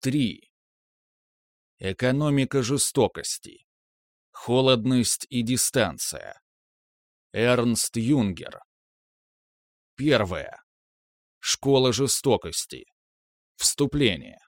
3. Экономика жестокости. Холодность и дистанция. Эрнст Юнгер. Первое. Школа жестокости. Вступление.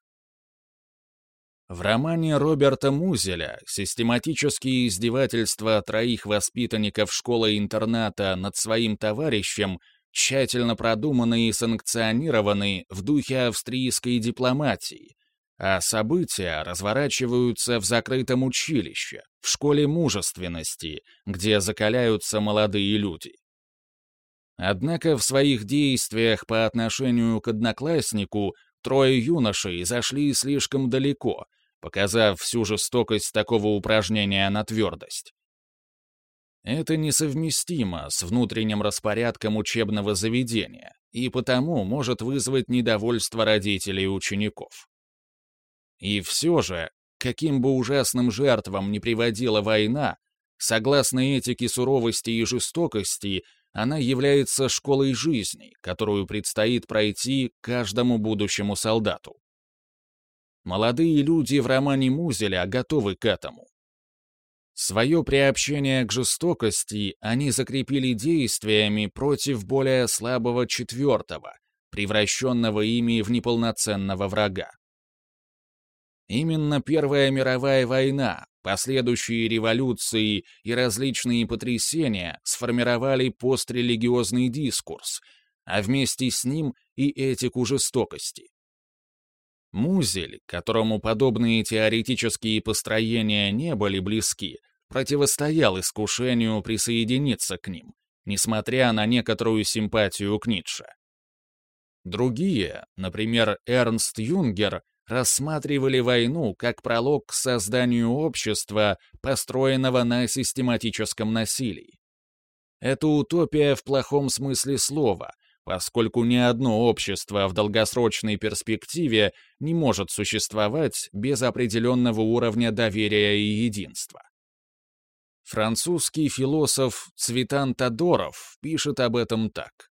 В романе Роберта Музеля «Систематические издевательства троих воспитанников школы-интерната над своим товарищем» тщательно продуманы и санкционированы в духе австрийской дипломатии, а события разворачиваются в закрытом училище, в школе мужественности, где закаляются молодые люди. Однако в своих действиях по отношению к однокласснику трое юношей зашли слишком далеко, показав всю жестокость такого упражнения на твердость. Это несовместимо с внутренним распорядком учебного заведения и потому может вызвать недовольство родителей и учеников. И все же, каким бы ужасным жертвам не приводила война, согласно этике суровости и жестокости, она является школой жизни, которую предстоит пройти каждому будущему солдату. Молодые люди в романе Музеля готовы к этому. Свое приобщение к жестокости они закрепили действиями против более слабого четвертого, превращенного ими в неполноценного врага. Именно Первая мировая война, последующие революции и различные потрясения сформировали пострелигиозный дискурс, а вместе с ним и этику жестокости. Музель, которому подобные теоретические построения не были близки, противостоял искушению присоединиться к ним, несмотря на некоторую симпатию к Ницше. Другие, например, Эрнст Юнгер, рассматривали войну как пролог к созданию общества, построенного на систематическом насилии. Это утопия в плохом смысле слова, поскольку ни одно общество в долгосрочной перспективе не может существовать без определенного уровня доверия и единства. Французский философ Цветан Тодоров пишет об этом так.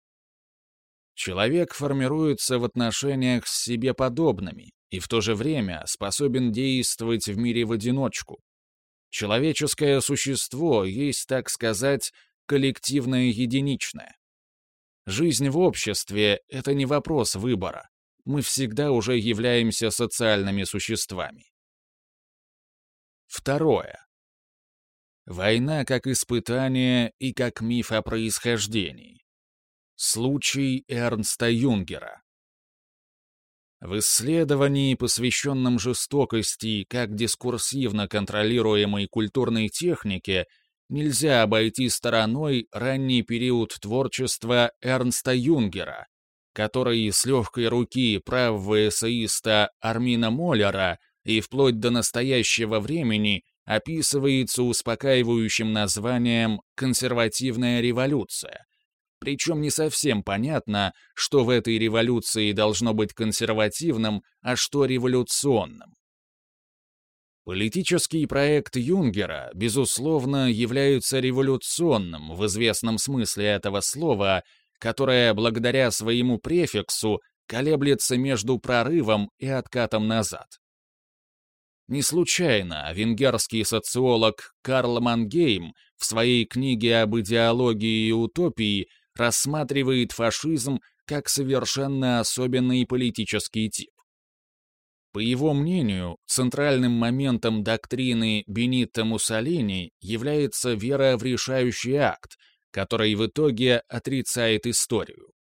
Человек формируется в отношениях с себе подобными, и в то же время способен действовать в мире в одиночку. Человеческое существо есть, так сказать, коллективное единичное. Жизнь в обществе — это не вопрос выбора. Мы всегда уже являемся социальными существами. Второе. Война как испытание и как миф о происхождении. Случай Эрнста Юнгера. В исследовании, посвященном жестокости как дискурсивно контролируемой культурной технике, нельзя обойти стороной ранний период творчества Эрнста Юнгера, который с легкой руки правого эссеиста Армина Моллера и вплоть до настоящего времени описывается успокаивающим названием «консервативная революция», причем не совсем понятно, что в этой революции должно быть консервативным, а что революционным. Политический проект Юнгера, безусловно, является революционным в известном смысле этого слова, которое, благодаря своему префиксу, колеблется между прорывом и откатом назад. Не случайно венгерский социолог Карл Мангейм в своей книге об идеологии и утопии рассматривает фашизм как совершенно особенный политический тип. По его мнению, центральным моментом доктрины Бенито Муссолини является вера в решающий акт, который в итоге отрицает историю.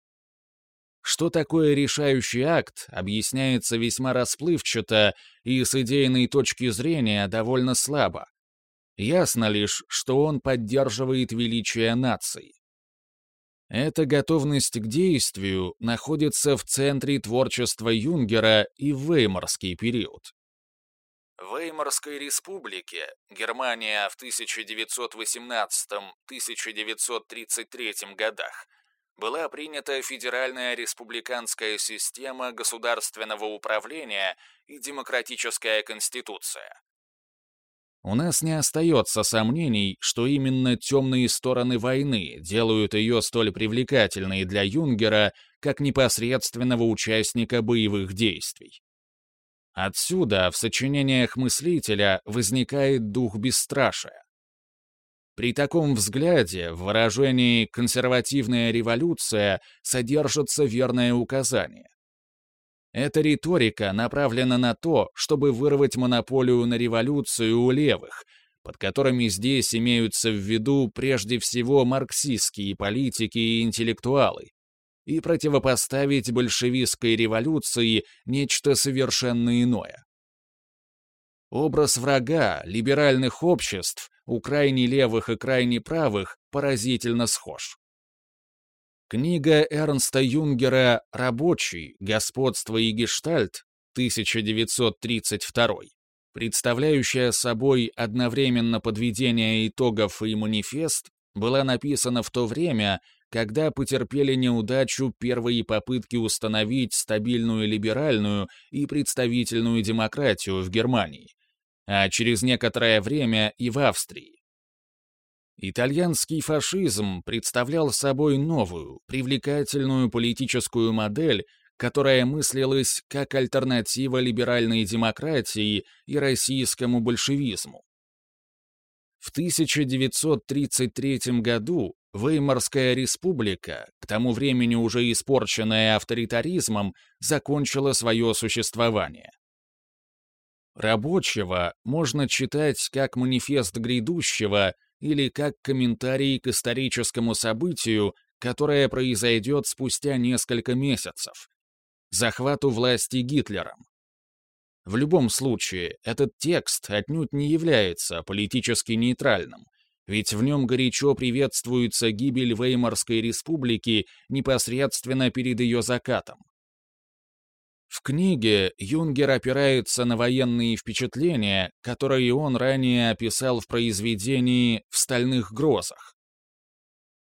Что такое решающий акт, объясняется весьма расплывчато и с идейной точки зрения довольно слабо. Ясно лишь, что он поддерживает величие нации. Эта готовность к действию находится в центре творчества Юнгера и в Веймарский период. В Веймарской республике Германия в 1918-1933 годах была принята федеральная республиканская система государственного управления и демократическая конституция. У нас не остается сомнений, что именно темные стороны войны делают ее столь привлекательной для Юнгера как непосредственного участника боевых действий. Отсюда в сочинениях мыслителя возникает дух бесстрашия. При таком взгляде в выражении «консервативная революция» содержится верное указание. Эта риторика направлена на то, чтобы вырвать монополию на революцию у левых, под которыми здесь имеются в виду прежде всего марксистские политики и интеллектуалы, и противопоставить большевистской революции нечто совершенно иное. Образ врага либеральных обществ у крайне левых и крайне правых поразительно схож. Книга Эрнста Юнгера «Рабочий. Господство и гештальт» 1932 представляющая собой одновременно подведение итогов и манифест, была написана в то время, когда потерпели неудачу первые попытки установить стабильную либеральную и представительную демократию в Германии, а через некоторое время и в Австрии. Итальянский фашизм представлял собой новую, привлекательную политическую модель, которая мыслилась как альтернатива либеральной демократии и российскому большевизму. В 1933 году Веймарская республика, к тому времени уже испорченная авторитаризмом, закончила свое существование. Рабочего можно читать как манифест грядущего или как комментарий к историческому событию, которое произойдет спустя несколько месяцев, захвату власти Гитлером. В любом случае, этот текст отнюдь не является политически нейтральным, ведь в нем горячо приветствуется гибель Веймарской республики непосредственно перед ее закатом. В книге Юнгер опирается на военные впечатления, которые он ранее описал в произведении «В стальных грозах».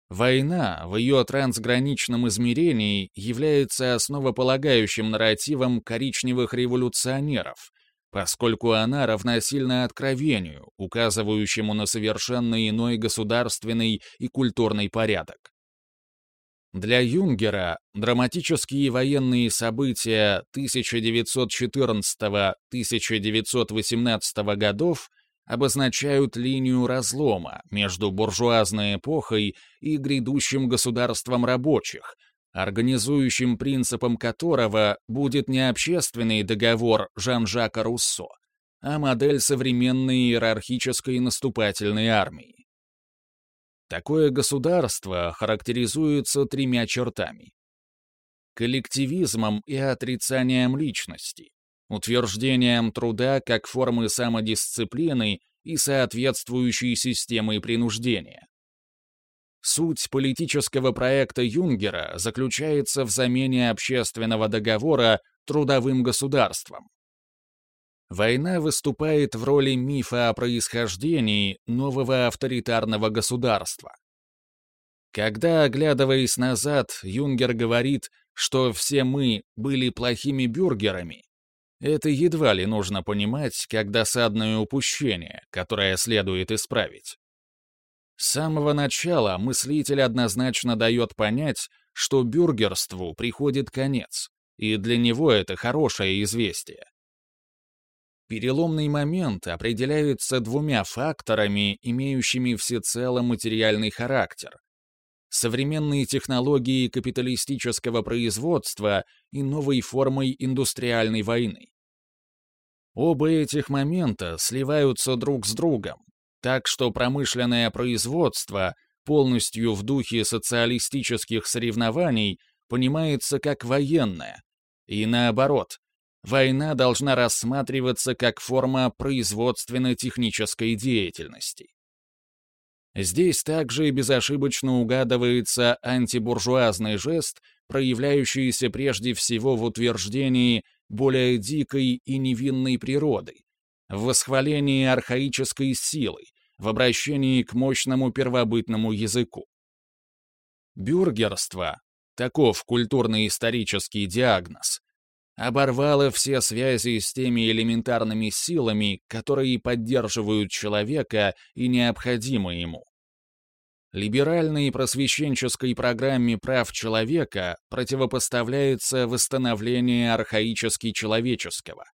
Война в ее трансграничном измерении является основополагающим нарративом коричневых революционеров, поскольку она равносильна откровению, указывающему на совершенно иной государственный и культурный порядок. Для Юнгера драматические военные события 1914-1918 годов – обозначают линию разлома между буржуазной эпохой и грядущим государством рабочих, организующим принципом которого будет не общественный договор Жан-Жака Руссо, а модель современной иерархической наступательной армии. Такое государство характеризуется тремя чертами. Коллективизмом и отрицанием личности, утверждением труда как формы самодисциплины и соответствующей системой принуждения. Суть политического проекта Юнгера заключается в замене общественного договора трудовым государством. Война выступает в роли мифа о происхождении нового авторитарного государства. Когда, оглядываясь назад, Юнгер говорит, что все мы были плохими бюргерами, это едва ли нужно понимать как досадное упущение, которое следует исправить. С самого начала мыслитель однозначно дает понять, что бюргерству приходит конец, и для него это хорошее известие. Переломный момент определяется двумя факторами, имеющими всецело материальный характер. Современные технологии капиталистического производства и новой формой индустриальной войны. Оба этих момента сливаются друг с другом, так что промышленное производство полностью в духе социалистических соревнований понимается как военное, и наоборот, война должна рассматриваться как форма производственно-технической деятельности. Здесь также безошибочно угадывается антибуржуазный жест, проявляющийся прежде всего в утверждении более дикой и невинной природы, в восхвалении архаической силы, в обращении к мощному первобытному языку. Бюргерство, таков культурно-исторический диагноз, оборвало все связи с теми элементарными силами, которые поддерживают человека и необходимы ему либеральной просвещенческой программе прав человека противопоставляется восстановление архаически человеческого.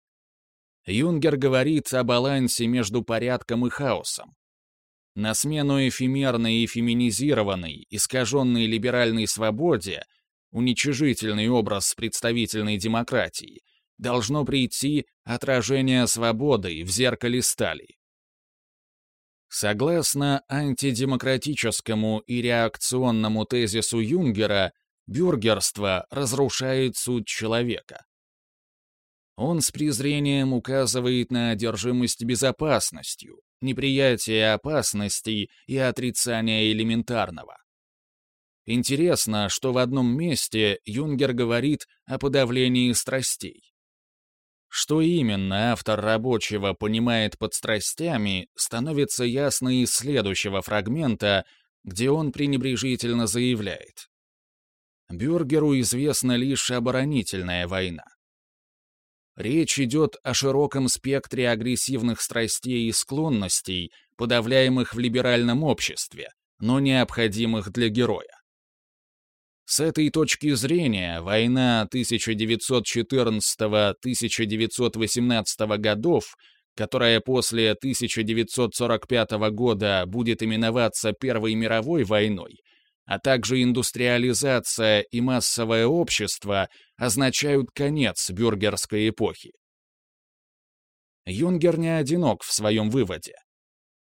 Юнгер говорит о балансе между порядком и хаосом. На смену эфемерной и феминизированной, искаженной либеральной свободе, уничижительный образ представительной демократии, должно прийти отражение свободы в зеркале стали. Согласно антидемократическому и реакционному тезису Юнгера, бюргерство разрушает суть человека. Он с презрением указывает на одержимость безопасностью, неприятие опасностей и отрицание элементарного. Интересно, что в одном месте Юнгер говорит о подавлении страстей. Что именно автор рабочего понимает под страстями, становится ясно из следующего фрагмента, где он пренебрежительно заявляет. Бюргеру известна лишь оборонительная война. Речь идет о широком спектре агрессивных страстей и склонностей, подавляемых в либеральном обществе, но необходимых для героя. С этой точки зрения война 1914-1918 годов, которая после 1945 года будет именоваться Первой мировой войной, а также индустриализация и массовое общество означают конец бюргерской эпохи. Юнгер не одинок в своем выводе.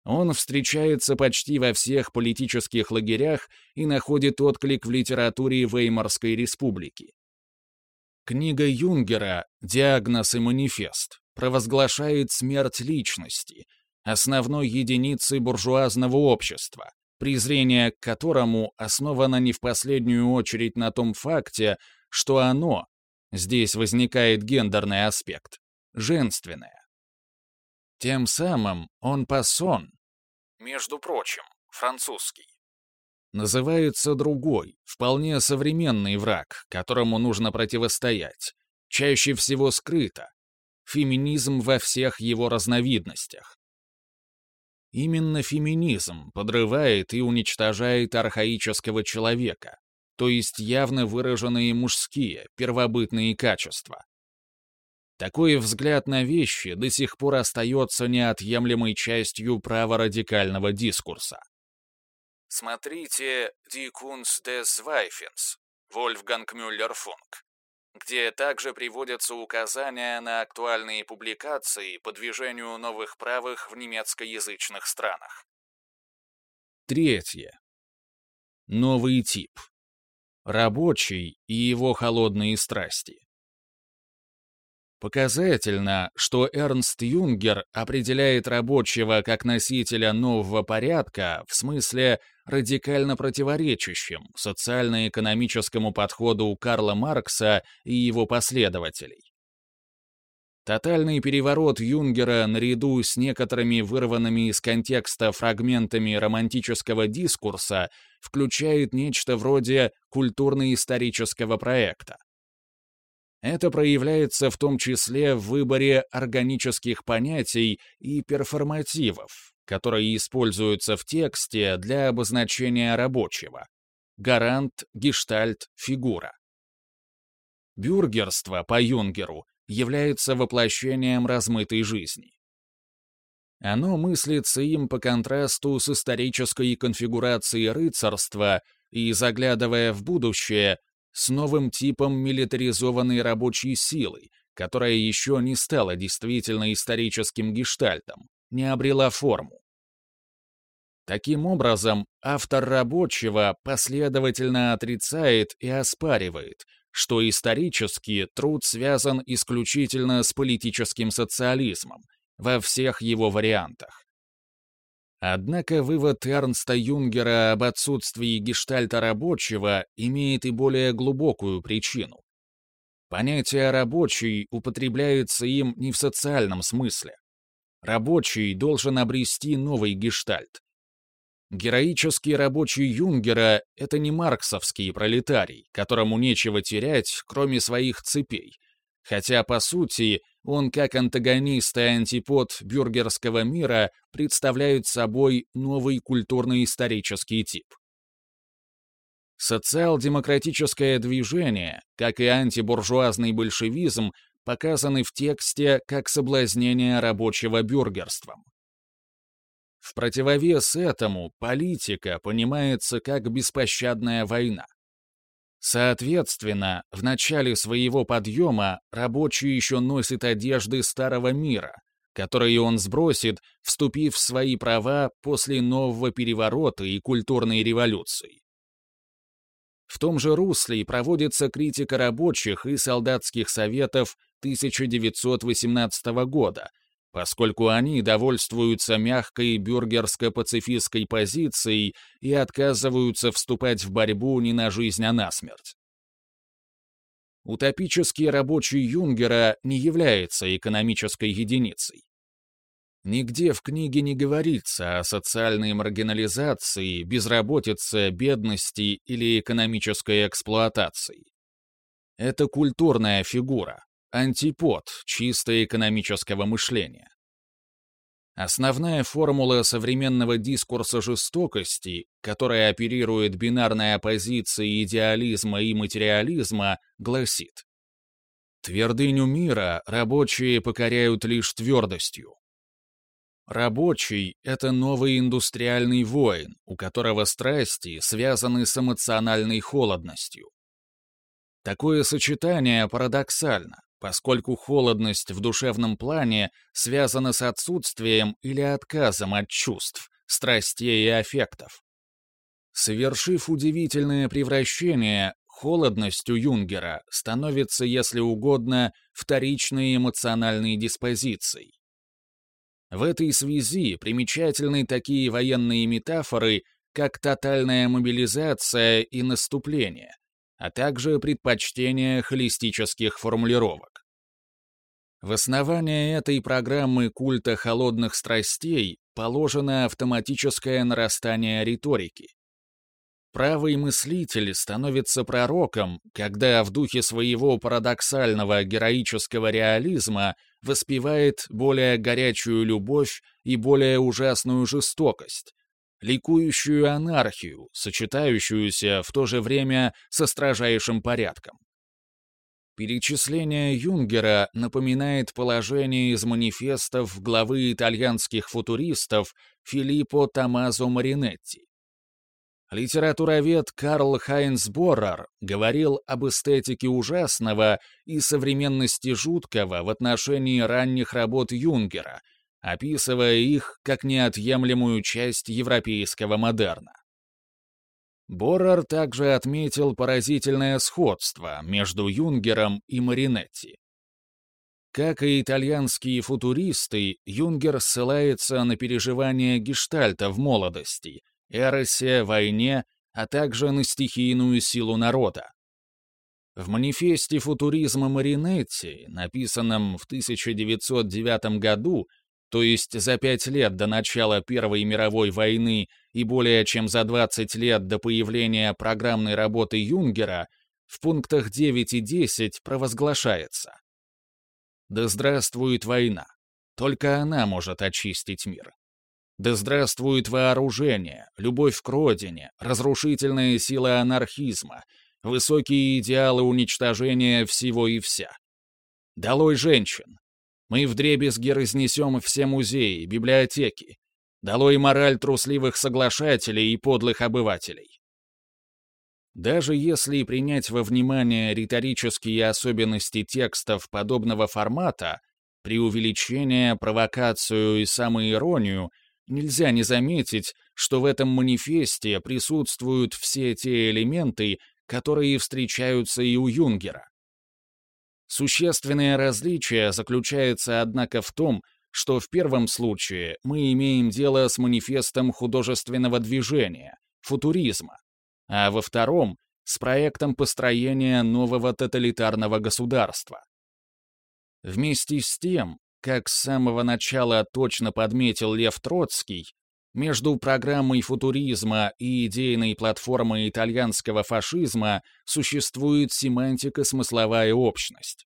Он встречается почти во всех политических лагерях и находит отклик в литературе Веймарской республики. Книга Юнгера «Диагноз и манифест» провозглашает смерть личности, основной единицы буржуазного общества, презрение к которому основано не в последнюю очередь на том факте, что оно, здесь возникает гендерный аспект, женственное. Тем самым он пасон, между прочим, французский. Называется другой, вполне современный враг, которому нужно противостоять, чаще всего скрыто. Феминизм во всех его разновидностях. Именно феминизм подрывает и уничтожает архаического человека, то есть явно выраженные мужские, первобытные качества. Такой взгляд на вещи до сих пор остается неотъемлемой частью праворадикального дискурса. Смотрите «Die Kunst des Weifens» Вольфганг Мюллер Функ, где также приводятся указания на актуальные публикации по движению новых правых в немецкоязычных странах. Третье. Новый тип. Рабочий и его холодные страсти. Показательно, что Эрнст Юнгер определяет рабочего как носителя нового порядка в смысле радикально противоречащим социально-экономическому подходу Карла Маркса и его последователей. Тотальный переворот Юнгера наряду с некоторыми вырванными из контекста фрагментами романтического дискурса включает нечто вроде культурно-исторического проекта. Это проявляется в том числе в выборе органических понятий и перформативов, которые используются в тексте для обозначения рабочего. Гарант, гештальт, фигура. Бюргерство по Юнгеру является воплощением размытой жизни. Оно мыслится им по контрасту с исторической конфигурацией рыцарства и, заглядывая в будущее, с новым типом милитаризованной рабочей силы, которая еще не стала действительно историческим гештальтом, не обрела форму. Таким образом, автор рабочего последовательно отрицает и оспаривает, что исторически труд связан исключительно с политическим социализмом во всех его вариантах. Однако вывод Эрнста Юнгера об отсутствии гештальта рабочего имеет и более глубокую причину. Понятие «рабочий» употребляется им не в социальном смысле. Рабочий должен обрести новый гештальт. Героический рабочий Юнгера — это не марксовский пролетарий, которому нечего терять, кроме своих цепей, хотя, по сути, он как антагонист и антипод бюргерского мира представляет собой новый культурно-исторический тип. Социал-демократическое движение, как и антибуржуазный большевизм, показаны в тексте как соблазнение рабочего бюргерством. В противовес этому политика понимается как беспощадная война. Соответственно, в начале своего подъема рабочий еще носит одежды старого мира, которые он сбросит, вступив в свои права после нового переворота и культурной революции. В том же русле проводится критика рабочих и солдатских советов 1918 года, поскольку они довольствуются мягкой бюргерско-пацифистской позицией и отказываются вступать в борьбу не на жизнь, а на смерть. Утопический рабочий Юнгера не является экономической единицей. Нигде в книге не говорится о социальной маргинализации, безработице, бедности или экономической эксплуатации. Это культурная фигура, антипод чисто экономического мышления. Основная формула современного дискурса жестокости, которая оперирует бинарной оппозицией идеализма и материализма, гласит «Твердыню мира рабочие покоряют лишь твердостью, Рабочий — это новый индустриальный воин, у которого страсти связаны с эмоциональной холодностью. Такое сочетание парадоксально, поскольку холодность в душевном плане связана с отсутствием или отказом от чувств, страстей и аффектов. Совершив удивительное превращение, холодность у Юнгера становится, если угодно, вторичной эмоциональной диспозицией. В этой связи примечательны такие военные метафоры, как тотальная мобилизация и наступление, а также предпочтение холистических формулировок. В основании этой программы культа холодных страстей положено автоматическое нарастание риторики. Правый мыслитель становится пророком, когда в духе своего парадоксального героического реализма воспевает более горячую любовь и более ужасную жестокость, ликующую анархию, сочетающуюся в то же время со строжайшим порядком. Перечисление Юнгера напоминает положение из манифестов главы итальянских футуристов Филиппо Томазо Маринетти. Литературовед Карл Хайнс Боррер говорил об эстетике ужасного и современности жуткого в отношении ранних работ Юнгера, описывая их как неотъемлемую часть европейского модерна. Боррер также отметил поразительное сходство между Юнгером и Маринетти. Как и итальянские футуристы, Юнгер ссылается на переживания гештальта в молодости — эросе, войне, а также на стихийную силу народа. В манифесте футуризма Маринетти, написанном в 1909 году, то есть за пять лет до начала Первой мировой войны и более чем за 20 лет до появления программной работы Юнгера, в пунктах 9 и 10 провозглашается «Да здравствует война! Только она может очистить мир. Да здравствует вооружение, любовь к родине, разрушительные силы анархизма, высокие идеалы уничтожения всего и вся. Долой женщин! Мы вдребезги разнесем все музеи, библиотеки. Долой мораль трусливых соглашателей и подлых обывателей. Даже если принять во внимание риторические особенности текстов подобного формата, преувеличение, провокацию и самоиронию — Нельзя не заметить, что в этом манифесте присутствуют все те элементы, которые встречаются и у Юнгера. Существенное различие заключается, однако, в том, что в первом случае мы имеем дело с манифестом художественного движения, футуризма, а во втором — с проектом построения нового тоталитарного государства. Вместе с тем, как с самого начала точно подметил Лев Троцкий, между программой футуризма и идейной платформой итальянского фашизма существует семантико-смысловая общность.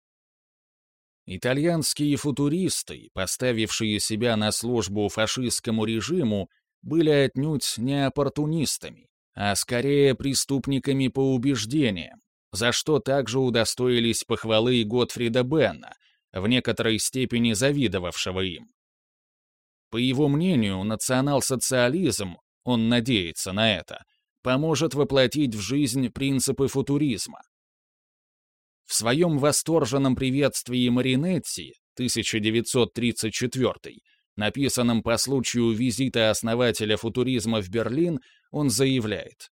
Итальянские футуристы, поставившие себя на службу фашистскому режиму, были отнюдь не оппортунистами, а скорее преступниками по убеждениям, за что также удостоились похвалы Готфрида Бенна, в некоторой степени завидовавшего им. По его мнению, национал-социализм, он надеется на это, поможет воплотить в жизнь принципы футуризма. В своем восторженном приветствии Маринетти 1934 написанном по случаю визита основателя футуризма в Берлин, он заявляет.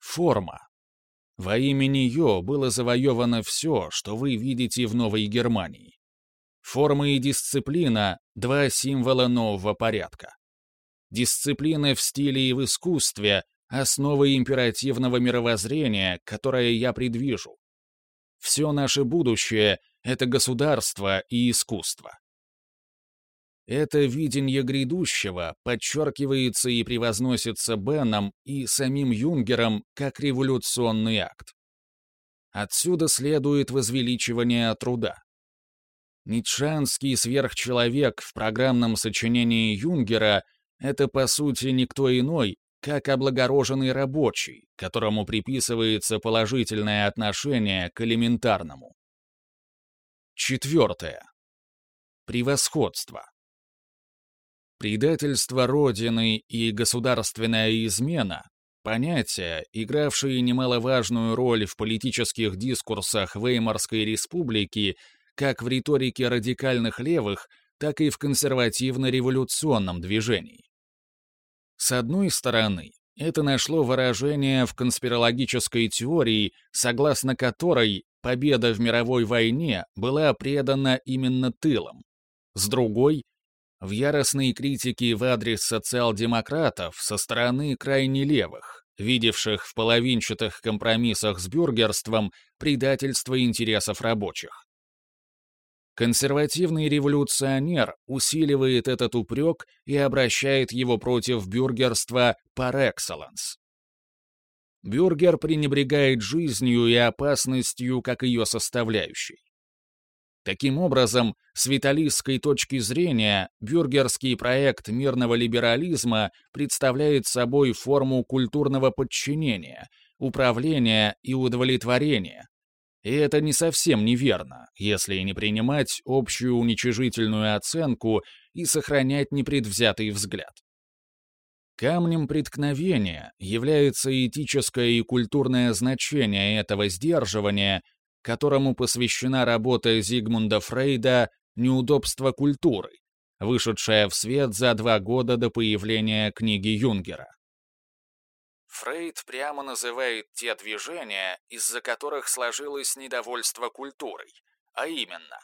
Форма. Во имя нее было завоевано все, что вы видите в Новой Германии. Форма и дисциплина — два символа нового порядка. Дисциплина в стиле и в искусстве — основа императивного мировоззрения, которое я предвижу. Все наше будущее — это государство и искусство. Это видение грядущего подчеркивается и превозносится Беном и самим Юнгером как революционный акт. Отсюда следует возвеличивание труда. Ницшанский сверхчеловек в программном сочинении Юнгера — это, по сути, никто иной, как облагороженный рабочий, которому приписывается положительное отношение к элементарному. Четвертое. Превосходство. Предательство Родины и государственная измена — понятия, игравшие немаловажную роль в политических дискурсах Веймарской республики как в риторике радикальных левых, так и в консервативно-революционном движении. С одной стороны, это нашло выражение в конспирологической теории, согласно которой победа в мировой войне была предана именно тылом. С другой в яростной критике в адрес социал-демократов со стороны крайне левых, видевших в половинчатых компромиссах с бюргерством предательство интересов рабочих. Консервативный революционер усиливает этот упрек и обращает его против бюргерства par excellence. Бюргер пренебрегает жизнью и опасностью как ее составляющей. Таким образом, с виталистской точки зрения, бюргерский проект мирного либерализма представляет собой форму культурного подчинения, управления и удовлетворения. И это не совсем неверно, если не принимать общую уничижительную оценку и сохранять непредвзятый взгляд. Камнем преткновения является этическое и культурное значение этого сдерживания которому посвящена работа Зигмунда Фрейда «Неудобство культуры», вышедшая в свет за два года до появления книги Юнгера. Фрейд прямо называет те движения, из-за которых сложилось недовольство культурой, а именно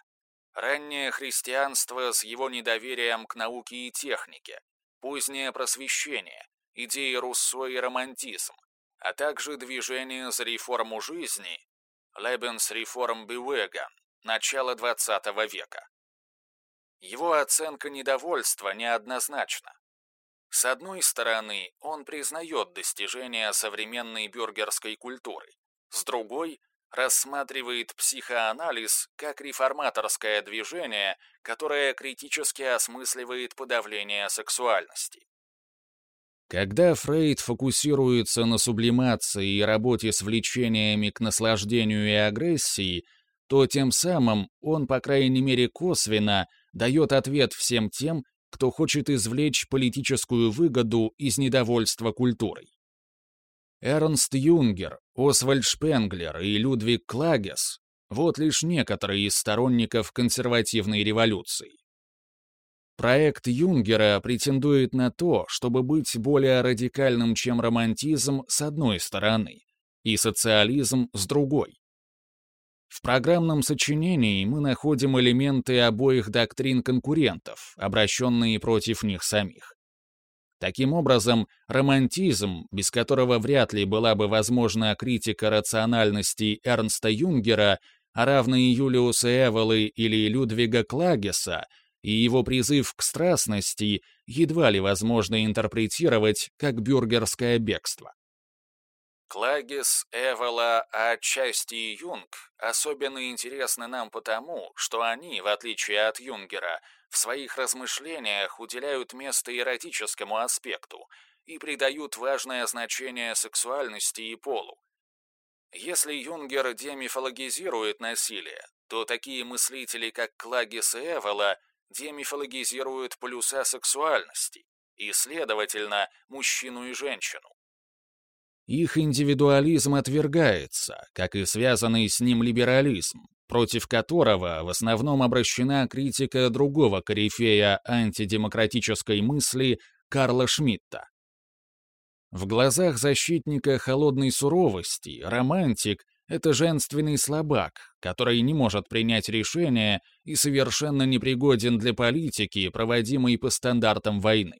раннее христианство с его недоверием к науке и технике, позднее просвещение, идеи Руссо и романтизм, а также движение за реформу жизни Lebensreform Bewegen, начало XX века. Его оценка недовольства неоднозначна. С одной стороны, он признает достижения современной бюргерской культуры, с другой – рассматривает психоанализ как реформаторское движение, которое критически осмысливает подавление сексуальности. Когда Фрейд фокусируется на сублимации и работе с влечениями к наслаждению и агрессии, то тем самым он, по крайней мере косвенно, дает ответ всем тем, кто хочет извлечь политическую выгоду из недовольства культурой. Эрнст Юнгер, Освальд Шпенглер и Людвиг Клагес — вот лишь некоторые из сторонников консервативной революции. Проект Юнгера претендует на то, чтобы быть более радикальным, чем романтизм с одной стороны, и социализм с другой. В программном сочинении мы находим элементы обоих доктрин конкурентов, обращенные против них самих. Таким образом, романтизм, без которого вряд ли была бы возможна критика рациональности Эрнста Юнгера, а равно и Юлиуса Эволы или Людвига Клагеса, и его призыв к страстности едва ли возможно интерпретировать как бюргерское бегство. Клагис, Эвола, а отчасти Юнг особенно интересны нам потому, что они, в отличие от Юнгера, в своих размышлениях уделяют место эротическому аспекту и придают важное значение сексуальности и полу. Если Юнгер демифологизирует насилие, то такие мыслители, как Клагис и Эвола, демифологизируют полюса сексуальности и, следовательно, мужчину и женщину. Их индивидуализм отвергается, как и связанный с ним либерализм, против которого в основном обращена критика другого корифея антидемократической мысли Карла Шмидта. В глазах защитника холодной суровости романтик — это женственный слабак, который не может принять решение и совершенно непригоден для политики, проводимой по стандартам войны.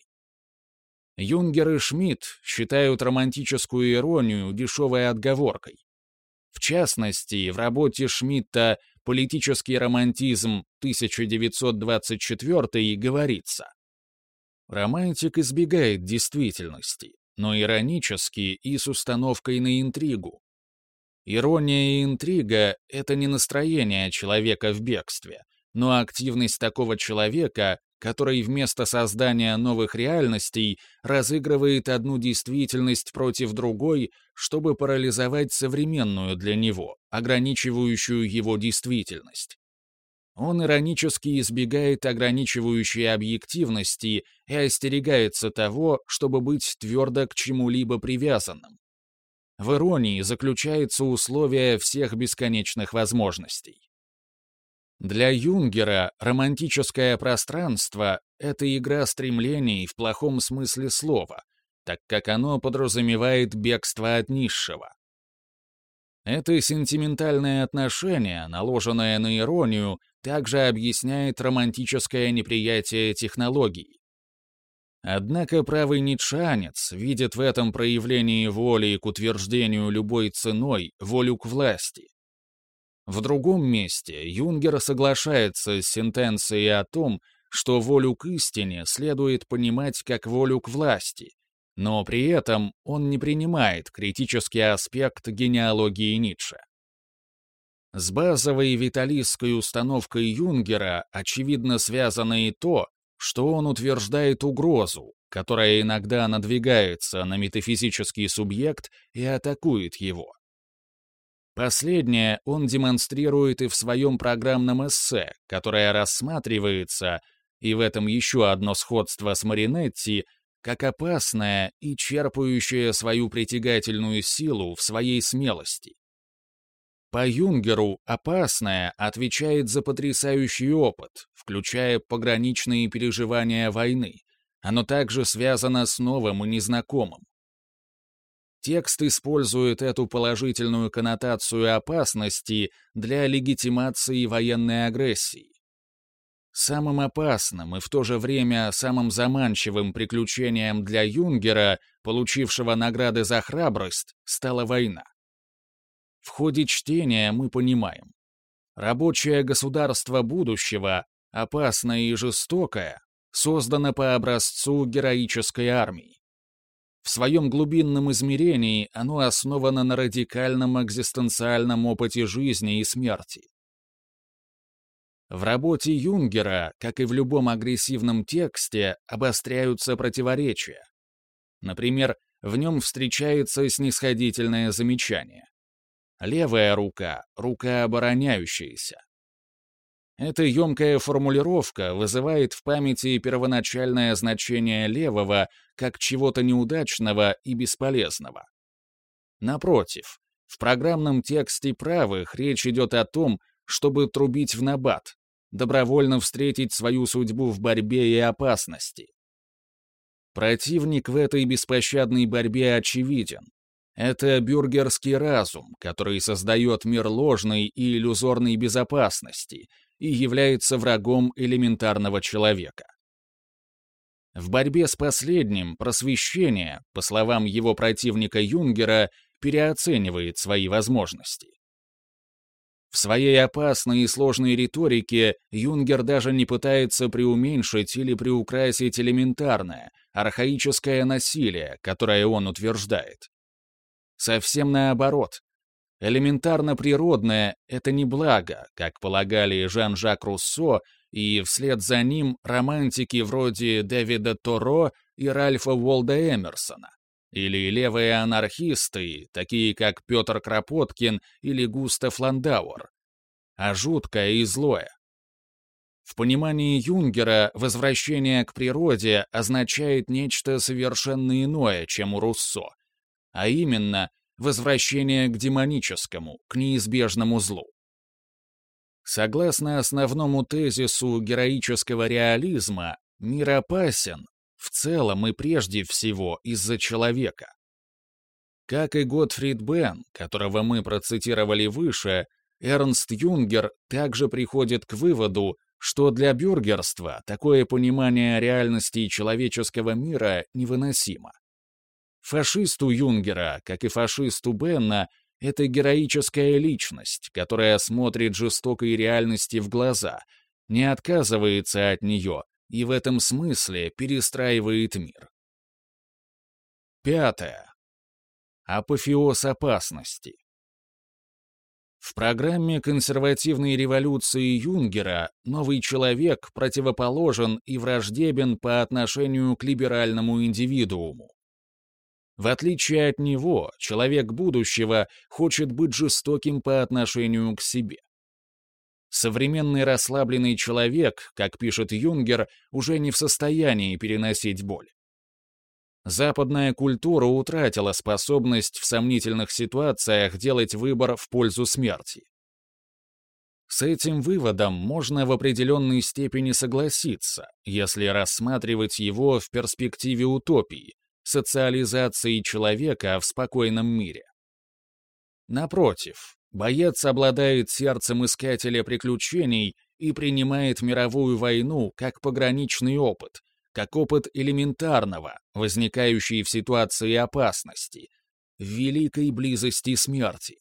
Юнгер и Шмидт считают романтическую иронию дешевой отговоркой. В частности, в работе Шмидта «Политический романтизм 1924» говорится «Романтик избегает действительности, но иронически и с установкой на интригу. Ирония и интрига — это не настроение человека в бегстве, но активность такого человека, который вместо создания новых реальностей разыгрывает одну действительность против другой, чтобы парализовать современную для него, ограничивающую его действительность. Он иронически избегает ограничивающей объективности и остерегается того, чтобы быть твердо к чему-либо привязанным. В иронии заключается условие всех бесконечных возможностей. Для Юнгера романтическое пространство — это игра стремлений в плохом смысле слова, так как оно подразумевает бегство от низшего. Это сентиментальное отношение, наложенное на иронию, также объясняет романтическое неприятие технологий. Однако правый ницшанец видит в этом проявлении воли к утверждению любой ценой волю к власти, в другом месте Юнгер соглашается с сентенцией о том, что волю к истине следует понимать как волю к власти, но при этом он не принимает критический аспект генеалогии Ницше. С базовой виталистской установкой Юнгера очевидно связано и то, что он утверждает угрозу, которая иногда надвигается на метафизический субъект и атакует его. Последнее он демонстрирует и в своем программном эссе, которое рассматривается, и в этом еще одно сходство с Маринетти, как опасное и черпающее свою притягательную силу в своей смелости. По Юнгеру опасное отвечает за потрясающий опыт, включая пограничные переживания войны. Оно также связано с новым и незнакомым. Текст использует эту положительную коннотацию опасности для легитимации военной агрессии. Самым опасным и в то же время самым заманчивым приключением для Юнгера, получившего награды за храбрость, стала война. В ходе чтения мы понимаем, рабочее государство будущего, опасное и жестокое, создано по образцу героической армии. В своем глубинном измерении оно основано на радикальном экзистенциальном опыте жизни и смерти. В работе Юнгера, как и в любом агрессивном тексте, обостряются противоречия. Например, в нем встречается снисходительное замечание. Левая рука — рука обороняющаяся. Эта емкая формулировка вызывает в памяти первоначальное значение левого как чего-то неудачного и бесполезного. Напротив, в программном тексте правых речь идет о том, чтобы трубить в набат, добровольно встретить свою судьбу в борьбе и опасности. Противник в этой беспощадной борьбе очевиден. Это бюргерский разум, который создает мир ложной и иллюзорной безопасности и является врагом элементарного человека. В борьбе с последним просвещение, по словам его противника Юнгера, переоценивает свои возможности. В своей опасной и сложной риторике Юнгер даже не пытается преуменьшить или приукрасить элементарное, архаическое насилие, которое он утверждает. Совсем наоборот. Элементарно природное — это не благо, как полагали Жан-Жак Руссо и вслед за ним романтики вроде Дэвида Торо и Ральфа Уолда Эмерсона, или левые анархисты, такие как Петр Кропоткин или Густав Ландауэр. а жуткое и злое. В понимании Юнгера возвращение к природе означает нечто совершенно иное, чем у Руссо, а именно возвращение к демоническому, к неизбежному злу. Согласно основному тезису героического реализма, мир опасен, в целом и прежде всего из-за человека. Как и Готфрид Бен, которого мы процитировали выше, Эрнст Юнгер также приходит к выводу, что для бюргерства такое понимание реальности человеческого мира невыносимо. Фашисту Юнгера, как и фашисту Бенна, это героическая личность, которая смотрит жестокой реальности в глаза, не отказывается от нее и в этом смысле перестраивает мир. Пятое. Апофеоз опасности. В программе консервативной революции Юнгера новый человек противоположен и враждебен по отношению к либеральному индивидууму. В отличие от него, человек будущего хочет быть жестоким по отношению к себе. Современный расслабленный человек, как пишет Юнгер, уже не в состоянии переносить боль. Западная культура утратила способность в сомнительных ситуациях делать выбор в пользу смерти. С этим выводом можно в определенной степени согласиться, если рассматривать его в перспективе утопии, социализации человека в спокойном мире. Напротив, боец обладает сердцем искателя приключений и принимает мировую войну как пограничный опыт, как опыт элементарного, возникающий в ситуации опасности, в великой близости смерти.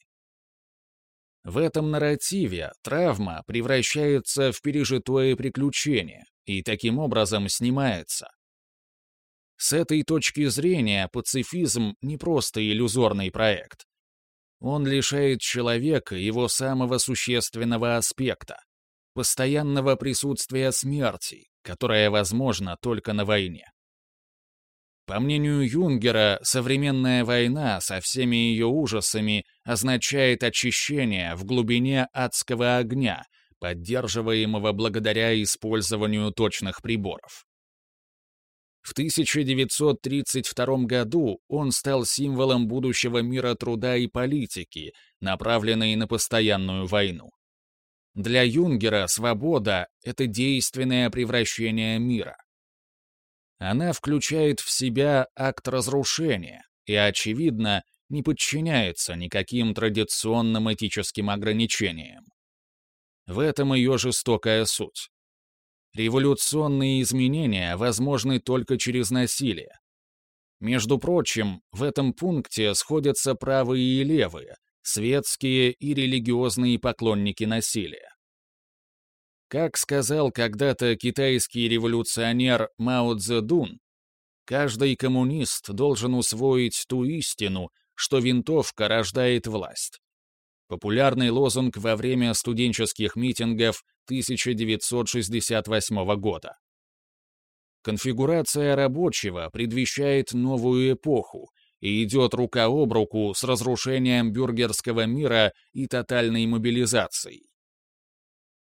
В этом нарративе травма превращается в пережитое приключение и таким образом снимается. С этой точки зрения пацифизм не просто иллюзорный проект. Он лишает человека его самого существенного аспекта — постоянного присутствия смерти, которая возможна только на войне. По мнению Юнгера, современная война со всеми ее ужасами означает очищение в глубине адского огня, поддерживаемого благодаря использованию точных приборов. В 1932 году он стал символом будущего мира труда и политики, направленной на постоянную войну. Для Юнгера свобода — это действенное превращение мира. Она включает в себя акт разрушения и, очевидно, не подчиняется никаким традиционным этическим ограничениям. В этом ее жестокая суть. Революционные изменения возможны только через насилие. Между прочим, в этом пункте сходятся правые и левые, светские и религиозные поклонники насилия. Как сказал когда-то китайский революционер Мао Цзэдун, каждый коммунист должен усвоить ту истину, что винтовка рождает власть. Популярный лозунг во время студенческих митингов 1968 года. Конфигурация рабочего предвещает новую эпоху, и идет рука об руку с разрушением бюргерского мира и тотальной мобилизацией.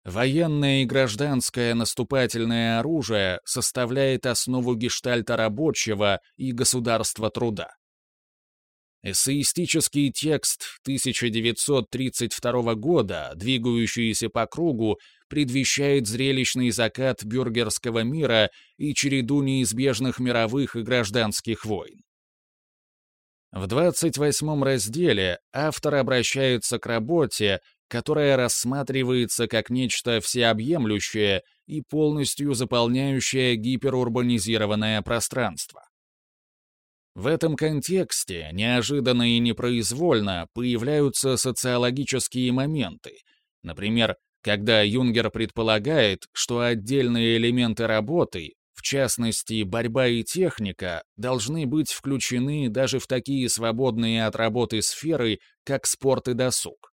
Военное и гражданское наступательное оружие составляет основу гештальта рабочего и государства труда. Эссеистический текст 1932 года, двигающийся по кругу, предвещает зрелищный закат бюргерского мира и череду неизбежных мировых и гражданских войн. В 28 разделе автор обращается к работе, которая рассматривается как нечто всеобъемлющее и полностью заполняющее гиперурбанизированное пространство. В этом контексте неожиданно и непроизвольно появляются социологические моменты, например, когда Юнгер предполагает, что отдельные элементы работы в частности, борьба и техника должны быть включены даже в такие свободные от работы сферы, как спорт и досуг.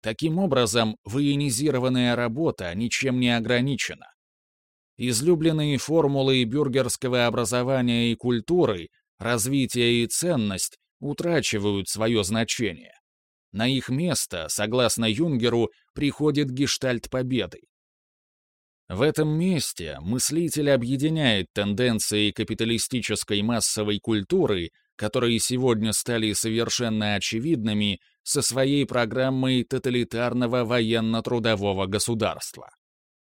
Таким образом, военизированная работа ничем не ограничена. Излюбленные формулы бюргерского образования и культуры, развитие и ценность утрачивают свое значение. На их место, согласно Юнгеру, приходит гештальт победы. В этом месте мыслитель объединяет тенденции капиталистической массовой культуры, которые сегодня стали совершенно очевидными, со своей программой тоталитарного военно-трудового государства.